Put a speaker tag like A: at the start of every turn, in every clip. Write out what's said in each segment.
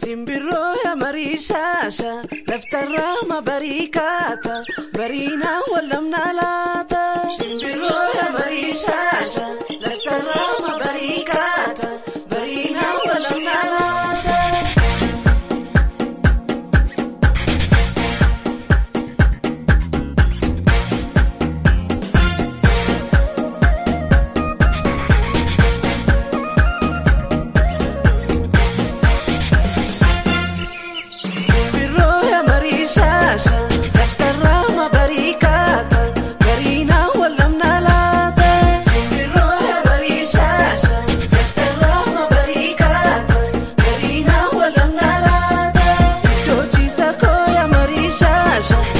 A: simbirroo yaa marii shaasha daftarraa ma barii kaata barii naa wal lamnaa laata. Simbirroo yaa marii shaasha. Sống.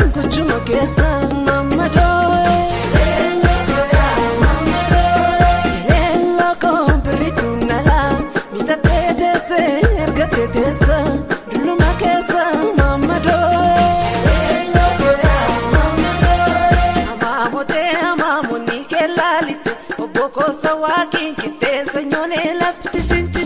A: jumak yasan mamma doy Lella compritu nala mita te dese erga te desa duluma kesa mamma doy Amamote amamuni kelalite oboko sawaki kite senyone lafti sinti